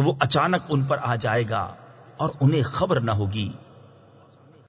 تو وہ اچانک ان پر آ جائے گا اور انہیں خبر نہ ہوگی۔